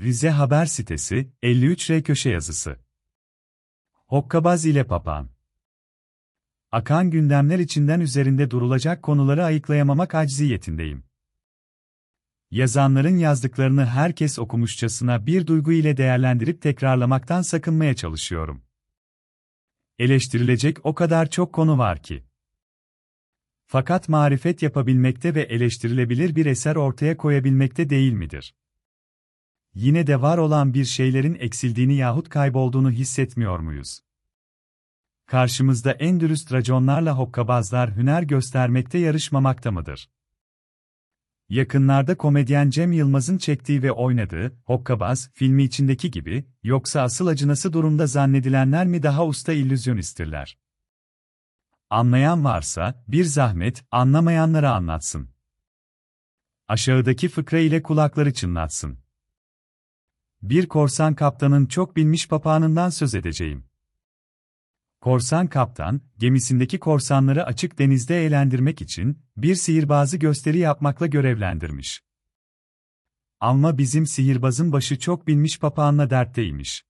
Rize Haber Sitesi, 53R köşe yazısı. Hokkabaz ile Papan. Akan gündemler içinden üzerinde durulacak konuları ayıklayamamak acziyetindeyim. Yazanların yazdıklarını herkes okumuşçasına bir duygu ile değerlendirip tekrarlamaktan sakınmaya çalışıyorum. Eleştirilecek o kadar çok konu var ki. Fakat marifet yapabilmekte ve eleştirilebilir bir eser ortaya koyabilmekte değil midir? Yine de var olan bir şeylerin eksildiğini yahut kaybolduğunu hissetmiyor muyuz? Karşımızda en dürüst raconlarla hokkabazlar hüner göstermekte yarışmamakta mıdır? Yakınlarda komedyen Cem Yılmaz'ın çektiği ve oynadığı Hokkabaz filmi içindeki gibi, yoksa asıl acınası durumda zannedilenler mi daha usta illüzyonisttirler? Anlayan varsa, bir zahmet, anlamayanlara anlatsın. Aşağıdaki fıkra ile kulakları çınlatsın. Bir korsan kaptanın çok bilmiş papağanından söz edeceğim. Korsan kaptan, gemisindeki korsanları açık denizde eğlendirmek için, bir sihirbazı gösteri yapmakla görevlendirmiş. Ama bizim sihirbazın başı çok bilmiş papağanla dertteymiş.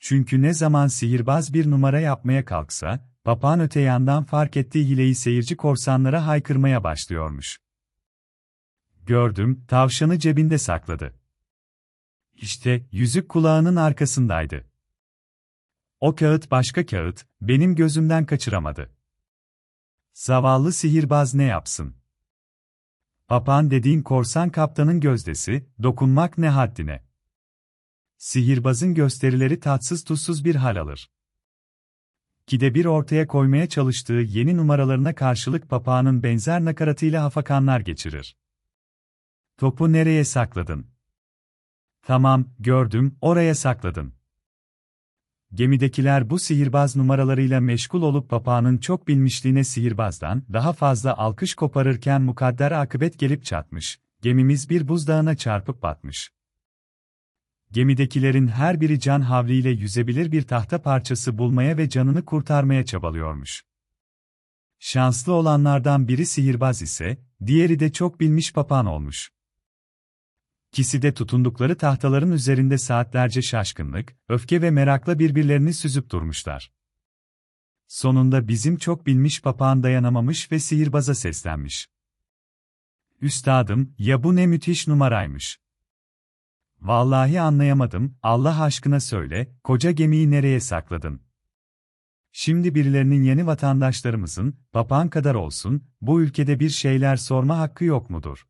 Çünkü ne zaman sihirbaz bir numara yapmaya kalksa, papağan öte yandan fark ettiği hileyi seyirci korsanlara haykırmaya başlıyormuş. Gördüm, tavşanı cebinde sakladı. İşte, yüzük kulağının arkasındaydı. O kağıt başka kağıt, benim gözümden kaçıramadı. Zavallı sihirbaz ne yapsın? Papan dediğin korsan kaptanın gözdesi, dokunmak ne haddine. Sihirbazın gösterileri tatsız tuzsuz bir hal alır. Kide bir ortaya koymaya çalıştığı yeni numaralarına karşılık papağanın benzer nakaratıyla hafakanlar geçirir. Topu nereye sakladın? Tamam, gördüm, oraya sakladın. Gemidekiler bu sihirbaz numaralarıyla meşgul olup papağanın çok bilmişliğine sihirbazdan daha fazla alkış koparırken mukadder akıbet gelip çatmış, gemimiz bir buzdağına çarpıp batmış. Gemidekilerin her biri can havliyle yüzebilir bir tahta parçası bulmaya ve canını kurtarmaya çabalıyormuş. Şanslı olanlardan biri sihirbaz ise, diğeri de çok bilmiş papağan olmuş. İkisi tutundukları tahtaların üzerinde saatlerce şaşkınlık, öfke ve merakla birbirlerini süzüp durmuşlar. Sonunda bizim çok bilmiş papağan dayanamamış ve sihirbaza seslenmiş. Üstadım, ya bu ne müthiş numaraymış. Vallahi anlayamadım, Allah aşkına söyle, koca gemiyi nereye sakladın? Şimdi birilerinin yeni vatandaşlarımızın, papağan kadar olsun, bu ülkede bir şeyler sorma hakkı yok mudur?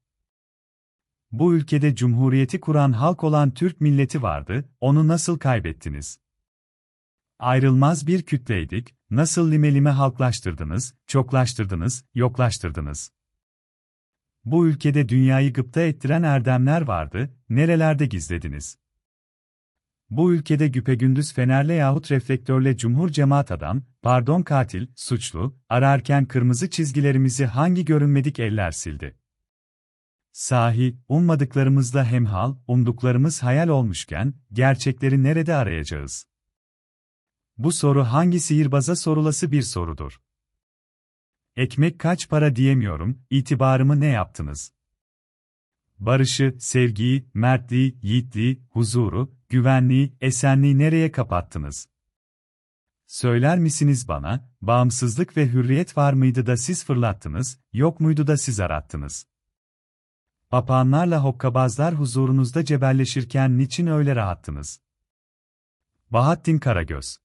Bu ülkede cumhuriyeti kuran halk olan Türk milleti vardı, onu nasıl kaybettiniz? Ayrılmaz bir kütleydik, nasıl lime lime halklaştırdınız, çoklaştırdınız, yoklaştırdınız. Bu ülkede dünyayı gıpta ettiren erdemler vardı, nerelerde gizlediniz? Bu ülkede güpegündüz fenerle yahut reflektörle cumhur cemaat adam, pardon katil, suçlu, ararken kırmızı çizgilerimizi hangi görünmedik eller sildi? Sahi, ummadıklarımızla hemhal, umduklarımız hayal olmuşken, gerçekleri nerede arayacağız? Bu soru hangi sihirbaza sorulası bir sorudur. Ekmek kaç para diyemiyorum, itibarımı ne yaptınız? Barışı, sevgiyi, mertliği, yiğitliği, huzuru, güvenliği, esenliği nereye kapattınız? Söyler misiniz bana, bağımsızlık ve hürriyet var mıydı da siz fırlattınız, yok muydu da siz arattınız? Papağanlarla hokkabazlar huzurunuzda cebelleşirken niçin öyle rahattınız? Bahattin Karagöz